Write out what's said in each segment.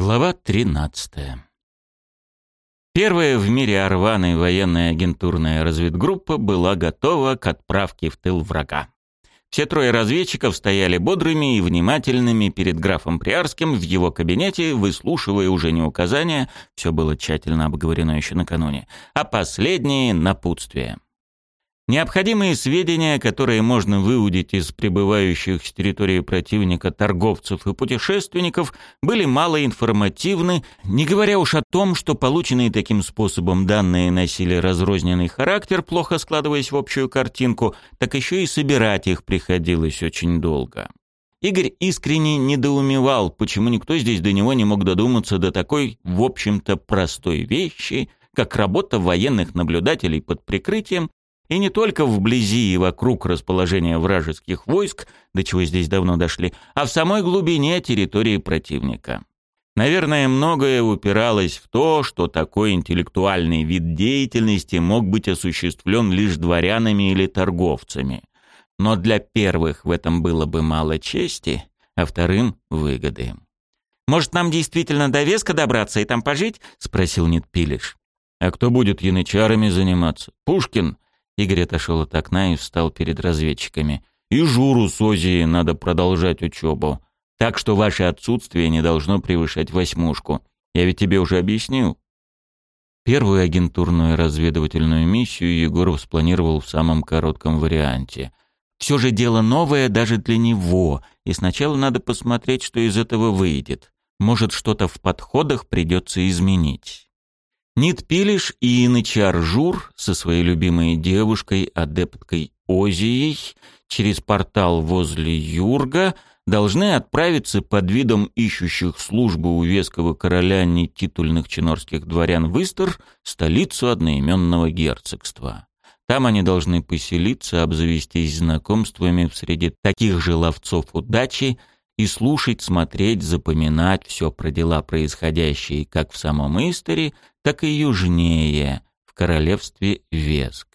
Глава 13. Первая в мире Орваны военная агентурная разведгруппа была готова к отправке в тыл врага. Все трое разведчиков стояли бодрыми и внимательными перед графом Приарским в его кабинете, выслушивая уже не указания, все было тщательно обговорено еще накануне, а последние — напутствия. Необходимые сведения, которые можно выудить из прибывающих с территории противника торговцев и путешественников, были малоинформативны, не говоря уж о том, что полученные таким способом данные носили разрозненный характер, плохо складываясь в общую картинку, так еще и собирать их приходилось очень долго. Игорь искренне недоумевал, почему никто здесь до него не мог додуматься до такой, в общем-то, простой вещи, как работа военных наблюдателей под прикрытием и не только вблизи и вокруг расположения вражеских войск, до чего здесь давно дошли, а в самой глубине территории противника. Наверное, многое упиралось в то, что такой интеллектуальный вид деятельности мог быть осуществлен лишь дворянами или торговцами. Но для первых в этом было бы мало чести, а вторым — выгоды. «Может, нам действительно до Веска добраться и там пожить?» — спросил Нитпилиш. «А кто будет янычарами заниматься? Пушкин?» Игорь отошел от окна и встал перед разведчиками. «И Журу с Ози надо продолжать учебу. Так что ваше отсутствие не должно превышать восьмушку. Я ведь тебе уже объяснил». Первую агентурную разведывательную миссию Егоров спланировал в самом коротком варианте. Все же дело новое даже для него, и сначала надо посмотреть, что из этого выйдет. Может, что-то в подходах придется изменить. Нит Пилиш и Янычар Жур со своей любимой девушкой, адепткой Озией, через портал возле Юрга должны отправиться под видом ищущих службу у веского короля нетитульных чинорских дворян в Истер, столицу одноименного герцогства. Там они должны поселиться, обзавестись знакомствами в среде таких же ловцов удачи, и слушать, смотреть, запоминать все про дела, происходящие как в самом Истере, так и южнее, в королевстве Веск.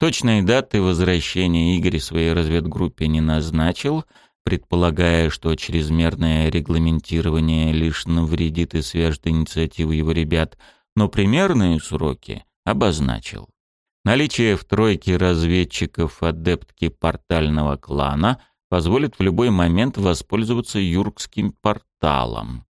Точной даты возвращения Игоря своей разведгруппе не назначил, предполагая, что чрезмерное регламентирование лишь навредит и свяжет инициативу его ребят, но примерные сроки обозначил. Наличие в тройке разведчиков адептки портального клана – позволит в любой момент воспользоваться юркским порталом.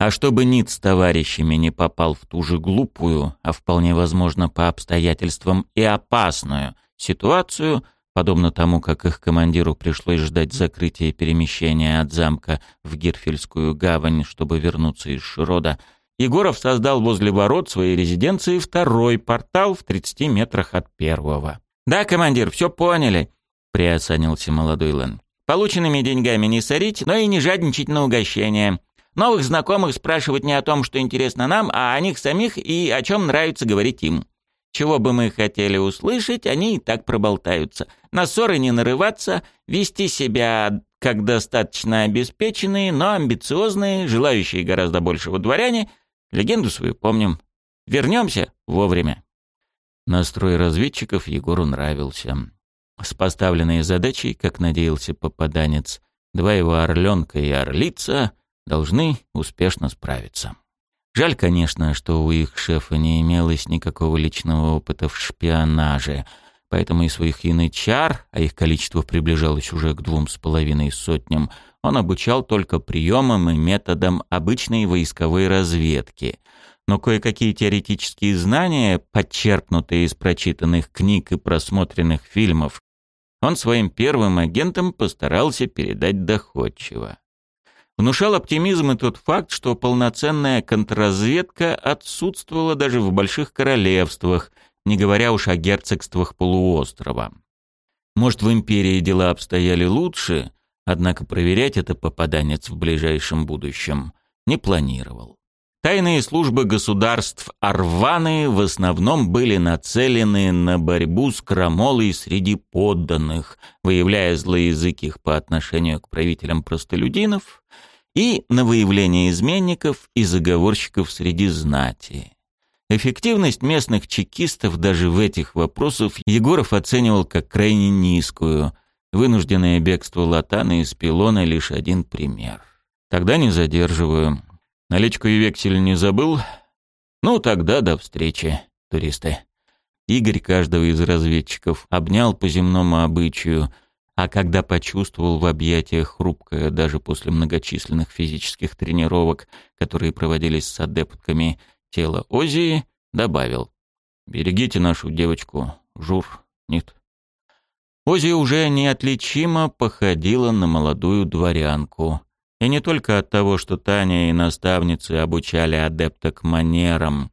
А чтобы Нит с товарищами не попал в ту же глупую, а вполне возможно по обстоятельствам и опасную ситуацию, подобно тому, как их командиру пришлось ждать закрытия перемещения от замка в Гирфельскую гавань, чтобы вернуться из Широда, Егоров создал возле ворот своей резиденции второй портал в 30 метрах от первого. «Да, командир, все поняли», — приоценился молодой Лэнд полученными деньгами не сорить, но и не жадничать на угощение. Новых знакомых спрашивать не о том, что интересно нам, а о них самих и о чем нравится говорить им. Чего бы мы хотели услышать, они и так проболтаются. На ссоры не нарываться, вести себя как достаточно обеспеченные, но амбициозные, желающие гораздо большего дворяне. Легенду свою помним. Вернемся вовремя. Настрой разведчиков Егору нравился с поставленной задачей, как надеялся попаданец, два его орленка и орлица должны успешно справиться. Жаль, конечно, что у их шефа не имелось никакого личного опыта в шпионаже, поэтому и своих янычар, а их количество приближалось уже к двум с половиной сотням, он обучал только приемам и методам обычной войсковой разведки. Но кое-какие теоретические знания, подчерпнутые из прочитанных книг и просмотренных фильмов, он своим первым агентом постарался передать доходчиво. Внушал оптимизм и тот факт, что полноценная контрразведка отсутствовала даже в больших королевствах, не говоря уж о герцогствах полуострова. Может, в империи дела обстояли лучше, однако проверять это попаданец в ближайшем будущем не планировал. Тайные службы государств Арваны в основном были нацелены на борьбу с крамолой среди подданных, выявляя злоязыких по отношению к правителям простолюдинов и на выявление изменников и заговорщиков среди знати. Эффективность местных чекистов даже в этих вопросах Егоров оценивал как крайне низкую. Вынужденное бегство Латана из Пилона лишь один пример. Тогда не задерживаю. Наличку и вексель не забыл? Ну тогда до встречи, туристы. Игорь каждого из разведчиков обнял по земному обычаю, а когда почувствовал в объятиях хрупкое даже после многочисленных физических тренировок, которые проводились с адептками, тело Озии, добавил. «Берегите нашу девочку, Жур, нет». Озия уже неотличимо походила на молодую дворянку — и не только от того, что Таня и наставницы обучали адепта к манерам.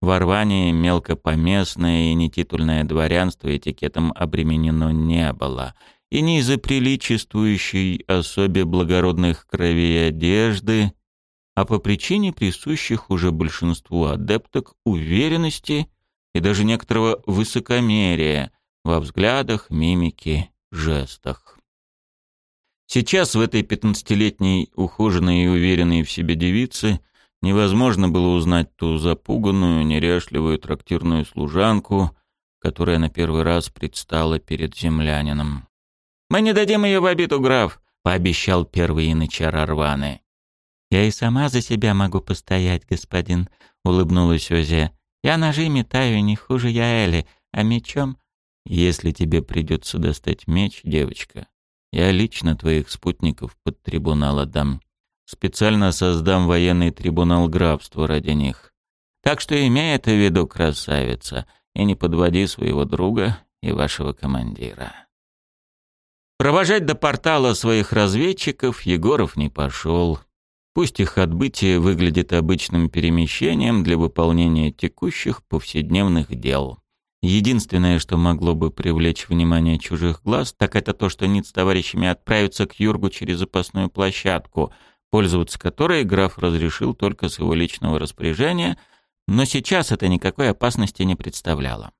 В Орвании мелкопоместное и нетитульное дворянство этикетом обременено не было. И не из-за приличествующей особе благородных кровей одежды, а по причине присущих уже большинству адепток уверенности и даже некоторого высокомерия во взглядах, мимике, жестах. Сейчас в этой пятнадцатилетней ухоженной и уверенной в себе девице невозможно было узнать ту запуганную, неряшливую трактирную служанку, которая на первый раз предстала перед землянином. «Мы не дадим ее в обиду, граф», — пообещал первый инычар Арваны. «Я и сама за себя могу постоять, господин», — улыбнулась Озия. «Я ножи метаю не хуже я а мечом...» «Если тебе придется достать меч, девочка, я лично твоих спутников под трибунал отдам. Специально создам военный трибунал графства ради них. Так что имей это в виду, красавица, и не подводи своего друга и вашего командира. Провожать до портала своих разведчиков Егоров не пошел. Пусть их отбытие выглядит обычным перемещением для выполнения текущих повседневных дел. Единственное, что могло бы привлечь внимание чужих глаз, так это то, что Ниц с товарищами отправится к Юргу через запасную площадку, пользоваться которой граф разрешил только с его личного распоряжения, но сейчас это никакой опасности не представляло.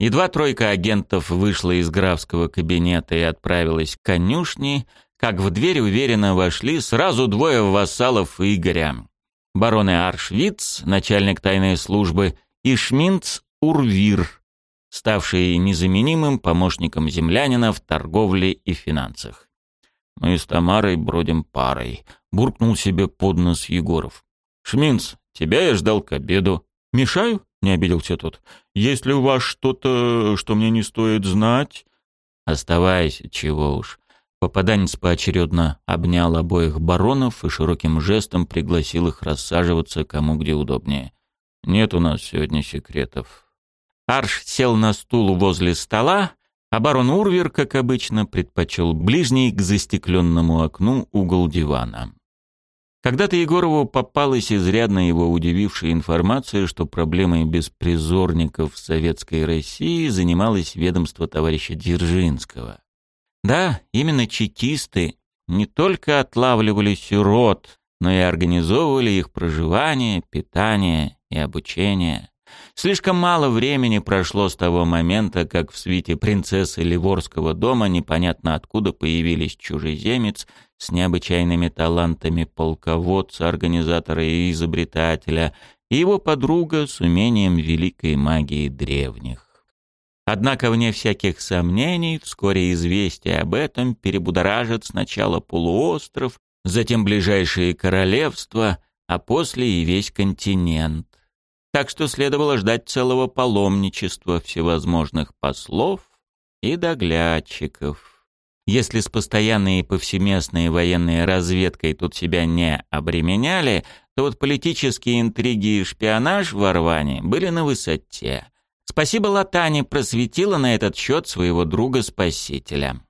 Едва тройка агентов вышла из графского кабинета и отправилась к конюшне, как в дверь уверенно вошли сразу двое вассалов Игоря. Бароны Аршвиц, начальник тайной службы, и Шминц Урвир, ставший незаменимым помощником землянина в торговле и финансах. «Мы с Тамарой бродим парой», — буркнул себе под нос Егоров. «Шминц, тебя я ждал к обеду. Мешаю?» — не обиделся тот. «Если у вас что-то, что мне не стоит знать...» «Оставайся, чего уж». Попаданец поочередно обнял обоих баронов и широким жестом пригласил их рассаживаться кому где удобнее. «Нет у нас сегодня секретов. Арш сел на стул возле стола, а барон Урвер, как обычно, предпочел ближний к застекленному окну угол дивана. Когда-то Егорову попалась изрядно его удивившая информация, что проблемой беспризорников в Советской России занималось ведомство товарища Дзержинского. Да, именно чекисты не только отлавливали сирот, но и организовывали их проживание, питание и обучение. Слишком мало времени прошло с того момента, как в свите принцессы Ливорского дома непонятно откуда появились чужеземец с необычайными талантами полководца, организатора и изобретателя, и его подруга с умением великой магии древних. Однако, вне всяких сомнений, вскоре известие об этом перебудоражит сначала полуостров, затем ближайшие королевства, а после и весь континент. Так что следовало ждать целого паломничества всевозможных послов и доглядчиков. Если с постоянной и повсеместной военной разведкой тут себя не обременяли, то вот политические интриги и шпионаж в Орване были на высоте. Спасибо Латане просветила на этот счет своего друга-спасителя.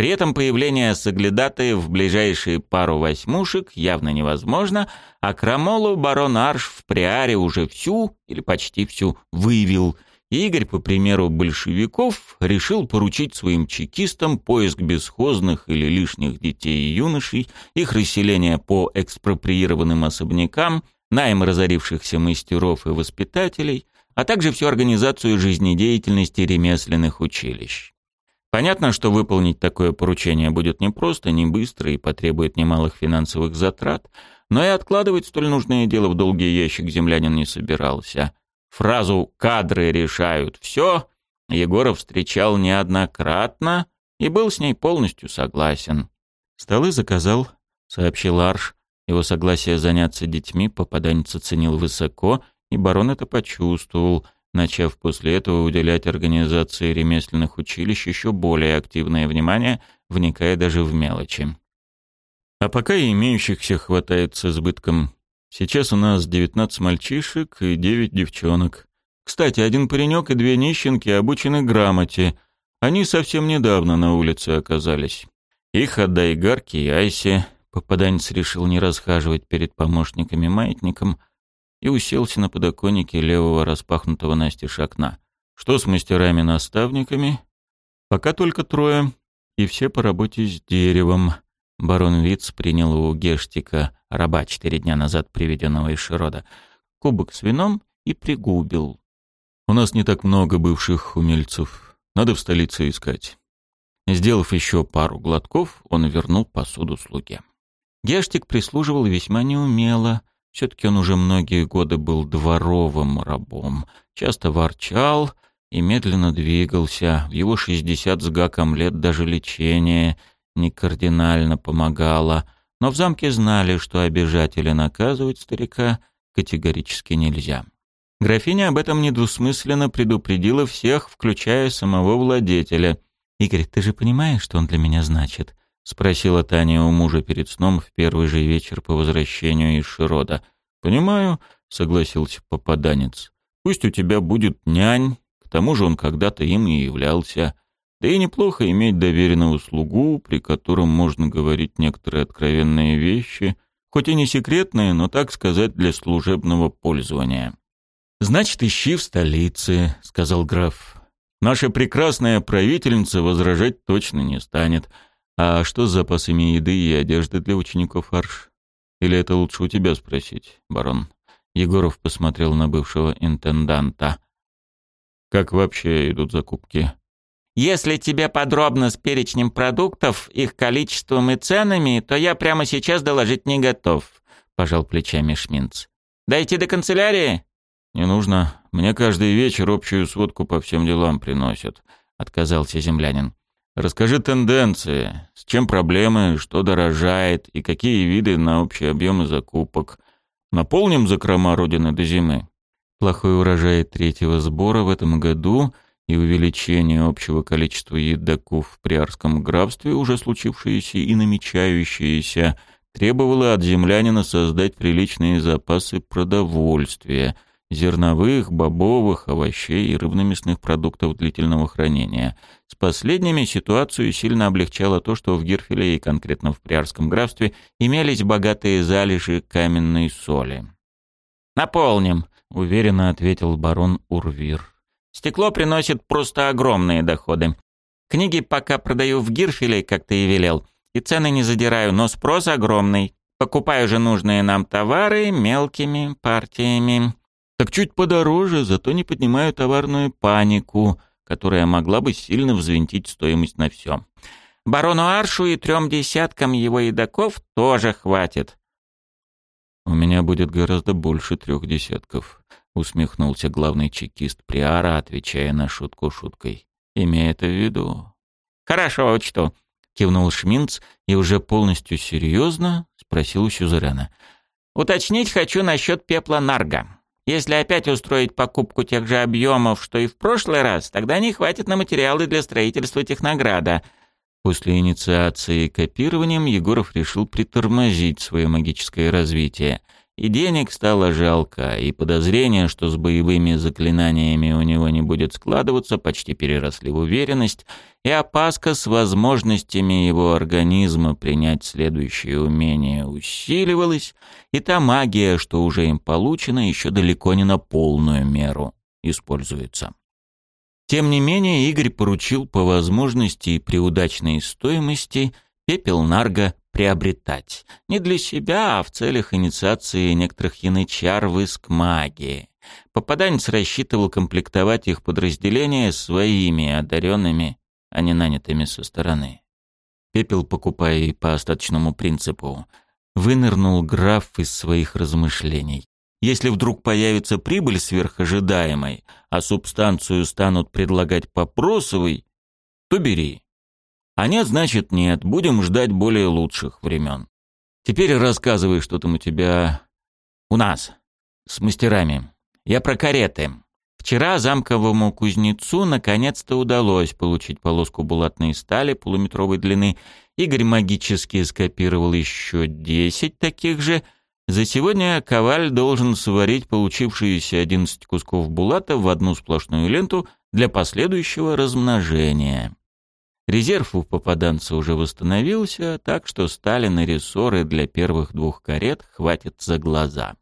При этом появление Саглядаты в ближайшие пару восьмушек явно невозможно, а Крамолу барон Арш в Приаре уже всю, или почти всю, выявил. Игорь, по примеру большевиков, решил поручить своим чекистам поиск бесхозных или лишних детей и юношей, их расселение по экспроприированным особнякам, найм разорившихся мастеров и воспитателей, а также всю организацию жизнедеятельности ремесленных училищ. Понятно, что выполнить такое поручение будет непросто, не быстро и потребует немалых финансовых затрат, но и откладывать столь нужное дело в долгий ящик землянин не собирался. Фразу «кадры решают все» Егоров встречал неоднократно и был с ней полностью согласен. «Столы заказал», — сообщил Арш. Его согласие заняться детьми попаданец оценил высоко, и барон это почувствовал — начав после этого уделять организации ремесленных училищ еще более активное внимание, вникая даже в мелочи. А пока и имеющихся хватает с избытком. Сейчас у нас 19 мальчишек и 9 девчонок. Кстати, один паренек и две нищенки обучены грамоте. Они совсем недавно на улице оказались. Их отдай Гарке и Айсе. Попаданец решил не расхаживать перед помощниками-маятником — и уселся на подоконнике левого распахнутого настежь окна. Что с мастерами-наставниками? Пока только трое, и все по работе с деревом. Барон Виц принял у Гештика, раба четыре дня назад приведенного из Широда, кубок с вином и пригубил. «У нас не так много бывших умельцев. Надо в столице искать». Сделав еще пару глотков, он вернул посуду слуге. Гештик прислуживал весьма неумело — все-таки он уже многие годы был дворовым рабом, часто ворчал и медленно двигался. В его 60 с гаком лет даже лечение не кардинально помогало. Но в замке знали, что обижать или наказывать старика категорически нельзя. Графиня об этом недвусмысленно предупредила всех, включая самого владетеля. «Игорь, ты же понимаешь, что он для меня значит?» спросила Таня у мужа перед сном в первый же вечер по возвращению из Широда. «Понимаю», — согласился попаданец. «Пусть у тебя будет нянь, к тому же он когда-то им и являлся. Да и неплохо иметь доверенного слугу, при котором можно говорить некоторые откровенные вещи, хоть и не секретные, но, так сказать, для служебного пользования». «Значит, ищи в столице», — сказал граф. «Наша прекрасная правительница возражать точно не станет». А что с запасами еды и одежды для учеников Арш? Или это лучше у тебя спросить, барон? Егоров посмотрел на бывшего интенданта. Как вообще идут закупки? Если тебе подробно с перечнем продуктов, их количеством и ценами, то я прямо сейчас доложить не готов, пожал плечами Шминц. Дойти до канцелярии? Не нужно. Мне каждый вечер общую сводку по всем делам приносят, отказался землянин. Расскажи тенденции, с чем проблемы, что дорожает и какие виды на общие объемы закупок. Наполним закрома Родины до зимы. Плохой урожай третьего сбора в этом году и увеличение общего количества едоков в Приарском графстве, уже случившиеся и намечающиеся требовало от землянина создать приличные запасы продовольствия – зерновых, бобовых, овощей и рыбно мясных продуктов длительного хранения. С последними ситуацию сильно облегчало то, что в Гирфеле и конкретно в Приарском графстве имелись богатые залежи каменной соли. «Наполним», — уверенно ответил барон Урвир. «Стекло приносит просто огромные доходы. Книги пока продаю в Гирфеле, как ты и велел, и цены не задираю, но спрос огромный. Покупаю же нужные нам товары мелкими партиями» так чуть подороже, зато не поднимаю товарную панику, которая могла бы сильно взвинтить стоимость на всем. Барону Аршу и трем десяткам его едоков тоже хватит. «У меня будет гораздо больше трех десятков», — усмехнулся главный чекист Приара, отвечая на шутку шуткой. Имея это в виду». «Хорошо, учту», — кивнул Шминц и уже полностью серьезно спросил у Сюзерена. «Уточнить хочу насчет пепла Нарга». Если опять устроить покупку тех же объемов, что и в прошлый раз, тогда не хватит на материалы для строительства технограда. После инициации копированием Егоров решил притормозить свое магическое развитие – и денег стало жалко, и подозрения, что с боевыми заклинаниями у него не будет складываться, почти переросли в уверенность, и опаска с возможностями его организма принять следующее умение усиливалась, и та магия, что уже им получена, еще далеко не на полную меру используется. Тем не менее, Игорь поручил по возможности и при удачной стоимости пепел нарга приобретать. Не для себя, а в целях инициации некоторых янычар в иск магии. Попаданец рассчитывал комплектовать их подразделения своими одаренными, а не нанятыми со стороны. Пепел, покупая по остаточному принципу, вынырнул граф из своих размышлений. Если вдруг появится прибыль сверхожидаемой, а субстанцию станут предлагать попросовой, то бери. А нет, значит нет. Будем ждать более лучших времен. Теперь рассказывай, что там у тебя... У нас. С мастерами. Я про кареты. Вчера замковому кузнецу наконец-то удалось получить полоску булатной стали полуметровой длины. Игорь магически скопировал еще 10 таких же. За сегодня коваль должен сварить получившиеся 11 кусков булата в одну сплошную ленту для последующего размножения. Резерв у попаданца уже восстановился, так что Сталина рессоры для первых двух карет хватит за глаза.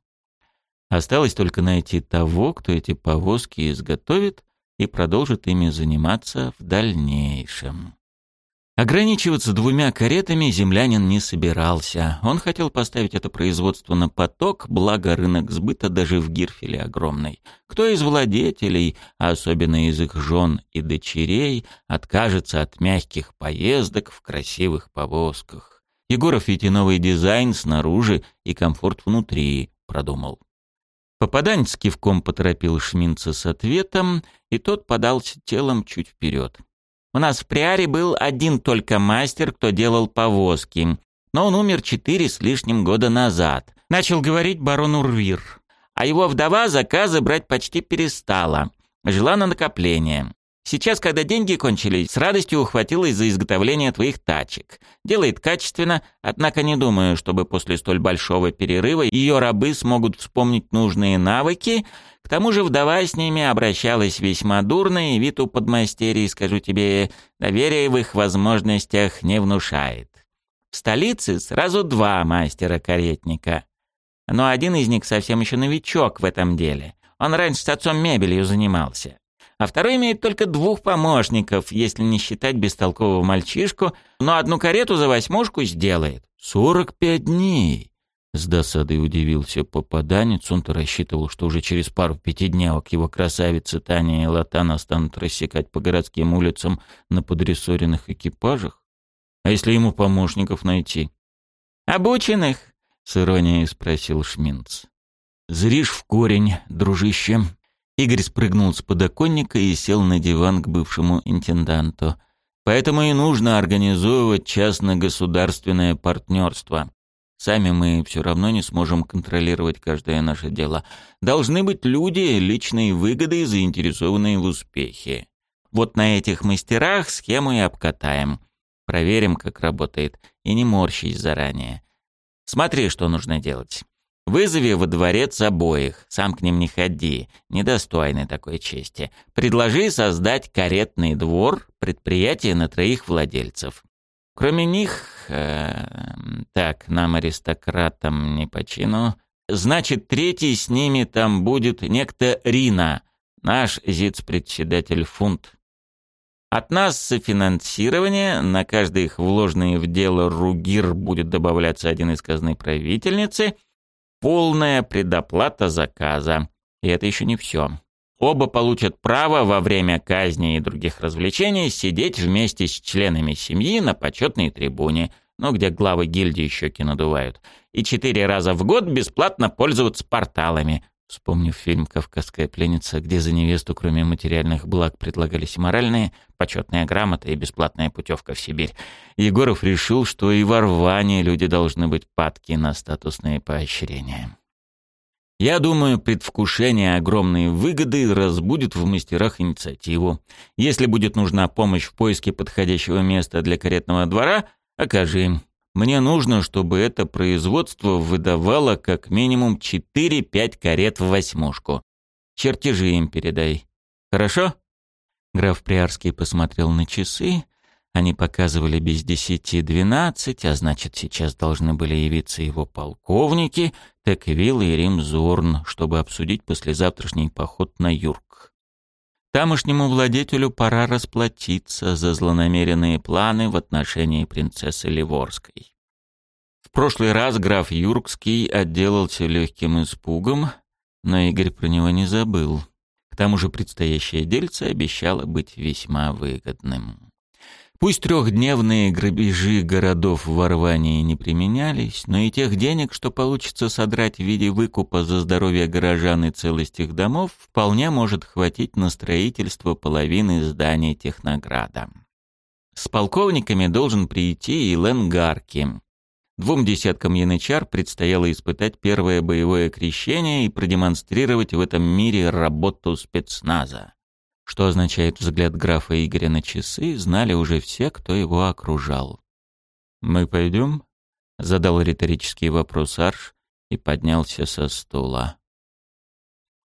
Осталось только найти того, кто эти повозки изготовит и продолжит ими заниматься в дальнейшем. Ограничиваться двумя каретами землянин не собирался. Он хотел поставить это производство на поток, благо рынок сбыта даже в Гирфеле огромный. Кто из владетелей, а особенно из их жен и дочерей, откажется от мягких поездок в красивых повозках? Егоров ведь и новый дизайн снаружи и комфорт внутри продумал. Попаданец кивком поторопил Шминца с ответом, и тот подался телом чуть вперед. У нас в Приаре был один только мастер, кто делал повозки. Но он умер четыре с лишним года назад. Начал говорить барон Урвир. А его вдова заказы брать почти перестала. Жила на накопление. Сейчас, когда деньги кончились, с радостью ухватилась за изготовление твоих тачек. Делает качественно, однако не думаю, чтобы после столь большого перерыва ее рабы смогут вспомнить нужные навыки. К тому же вдова с ними обращалась весьма дурно, и вид у подмастерий, скажу тебе, доверия в их возможностях не внушает. В столице сразу два мастера-каретника. Но один из них совсем еще новичок в этом деле. Он раньше с отцом мебелью занимался а второй имеет только двух помощников, если не считать бестолкового мальчишку, но одну карету за восьмушку сделает. Сорок пять дней. С досадой удивился попаданец. Он-то рассчитывал, что уже через пару пятидневок его красавицы Таня и Латана станут рассекать по городским улицам на подрессоренных экипажах. А если ему помощников найти? «Обученных?» — с иронией спросил Шминц. «Зришь в корень, дружище», Игорь спрыгнул с подоконника и сел на диван к бывшему интенданту. Поэтому и нужно организовывать частно-государственное партнерство. Сами мы все равно не сможем контролировать каждое наше дело. Должны быть люди, личные выгоды и заинтересованные в успехе. Вот на этих мастерах схему и обкатаем. Проверим, как работает, и не морщись заранее. Смотри, что нужно делать. Вызови во дворец обоих, сам к ним не ходи, недостойны такой чести. Предложи создать каретный двор, предприятие на троих владельцев. Кроме них, э, так, нам аристократам не по чину, значит, третий с ними там будет некто Рина, наш зиц-председатель фунт. От нас софинансирование, на каждый их вложенный в дело ругир будет добавляться один из казны правительницы — полная предоплата заказа. И это еще не все. Оба получат право во время казни и других развлечений сидеть вместе с членами семьи на почетной трибуне, ну, где главы гильдии щеки надувают, и четыре раза в год бесплатно пользоваться порталами, Вспомнив фильм «Кавказская пленница», где за невесту, кроме материальных благ, предлагались моральные, почетная грамота и бесплатная путевка в Сибирь, Егоров решил, что и в рване люди должны быть падки на статусные поощрения. Я думаю, предвкушение огромной выгоды разбудит в мастерах инициативу. Если будет нужна помощь в поиске подходящего места для каретного двора, окажи им. Мне нужно, чтобы это производство выдавало как минимум 4-5 карет в восьмушку. Чертежи им передай. Хорошо?» Граф Приарский посмотрел на часы. Они показывали без десяти двенадцать, а значит, сейчас должны были явиться его полковники, Теквилл и Римзорн, чтобы обсудить послезавтрашний поход на Юрк. Тамошнему владетелю пора расплатиться за злонамеренные планы в отношении принцессы Ливорской. В прошлый раз граф Юркский отделался легким испугом, но Игорь про него не забыл. К тому же предстоящее дельце обещало быть весьма выгодным. Пусть трехдневные грабежи городов в Орвании не применялись, но и тех денег, что получится содрать в виде выкупа за здоровье горожан и целость их домов, вполне может хватить на строительство половины зданий Технограда. С полковниками должен прийти и Ленгарки. Двум десяткам янычар предстояло испытать первое боевое крещение и продемонстрировать в этом мире работу спецназа что означает взгляд графа Игоря на часы, знали уже все, кто его окружал. «Мы пойдем?» — задал риторический вопрос Арш и поднялся со стула.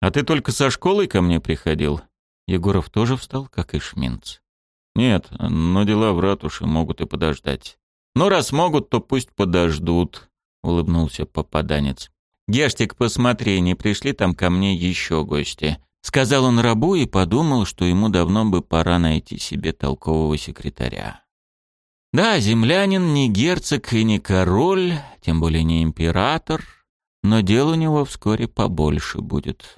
«А ты только со школой ко мне приходил?» Егоров тоже встал, как и Шминц. «Нет, но дела в ратуше могут и подождать». «Ну, раз могут, то пусть подождут», — улыбнулся попаданец. «Гештик, посмотри, не пришли там ко мне еще гости?» Сказал он рабу и подумал, что ему давно бы пора найти себе толкового секретаря. Да, землянин не герцог и не король, тем более не император, но дел у него вскоре побольше будет.